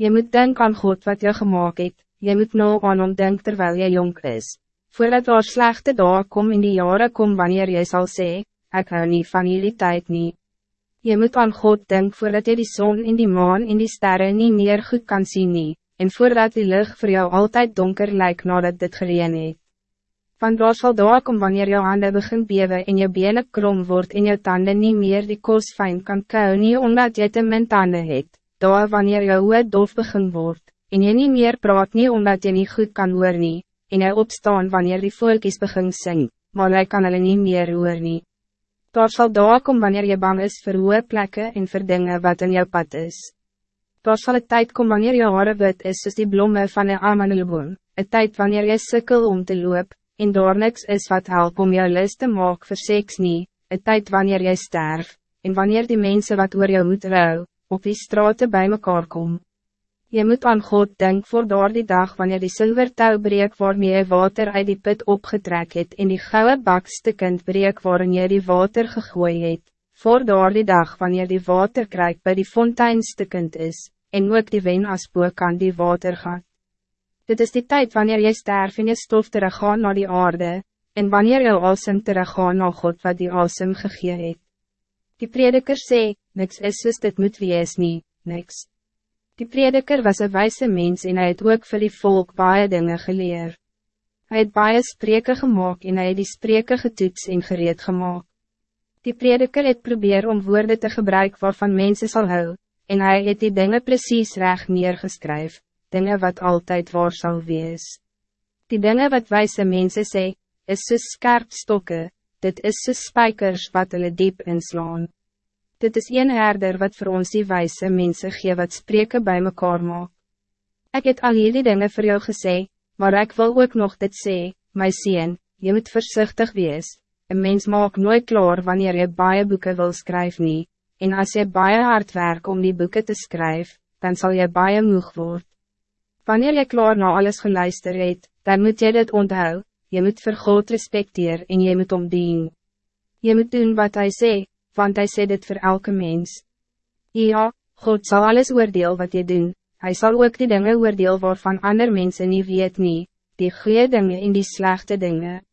Je moet denken aan God wat je gemaakt het, je moet nou aan hom denk terwijl je jong is. Voordat er slechte dagen kom in die jaren kom wanneer jy zal zeggen, ik hou niet van jullie tijd niet. Je moet aan God denken voordat je die zon in die maan in die sterren niet meer goed kan zien nie, en voordat die lucht voor jou altijd donker lijkt nadat dit gereen het. Van daar sal daar kom wanneer jou handen begin bewe en jou benen krom wordt en jou tanden niet meer die koos fijn kan kou nie omdat jy te min tanden het, daar wanneer jou hoe dof begin wordt, en je niet meer praat nie omdat je niet goed kan hoor nie, en hy opstaan wanneer die volkies begin sing, maar hy kan hulle nie meer hoor nie. Daar sal daar kom wanneer je bang is voor hoge plekken en voor dingen wat in jouw pad is. Daar sal het tijd kom wanneer je hare wit is soos die blomme van een amandelboom, een tijd wanneer je sukkel om te loop, en daar niks is wat help om jou lust te maak vir seks nie, een tijd wanneer jy sterf, en wanneer die mensen wat oor jou moet rouw, op die straten bij mekaar kom. Je moet aan God denken voor door die dag wanneer die zilvertouw breek waarmee je water uit die put opgetrek het en die gouden bakstukkend breek waarin je die water gegooid het, voor door die dag wanneer die water krijg bij die fontein stukkend is, en ook die wen as kan die water gaat. Dit is die tijd wanneer je sterf en je stof teruggaan naar die aarde, en wanneer je asem teruggaan naar God wat die asem gegee het. Die prediker sê, niks is soos dit moet wees nie, niks. Die prediker was een wijze mens en hij het ook vir die volk baie dinge geleer. Hij het baie spreke gemaakt en hij het die spreke getoets en gereed gemaakt. Die prediker het probeer om woorden te gebruiken waarvan mensen zal hou, en hij het die dingen precies recht neergeskryf, dingen wat altijd waar zal wees. Die dingen wat wijze mensen sê, is soos skerp stokke, dit is soos spijkers wat hulle diep inslaan. Dit is een herder wat voor ons die wijze mensen gee wat spreken bij mekaar maak. Ik het al hierdie dinge voor jou gesê, maar ik wil ook nog dit sê, my sien, je moet voorzichtig wees. Een mens maak nooit klaar wanneer je baie boeken wil schrijven nie, en als je baie hard werk om die boeken te schrijven, dan zal je baie moeg worden. Wanneer je klaar na alles geluister het, dan moet je dit onthou, je moet vir God respecteer en je moet omdien. Je moet doen wat hij zegt want hij sê dit voor elke mens. Ja, God zal alles oordeel wat je doen, hij zal ook die dingen oordeel waarvan andere mensen niet weet nie, die goede dingen in die slechte dingen.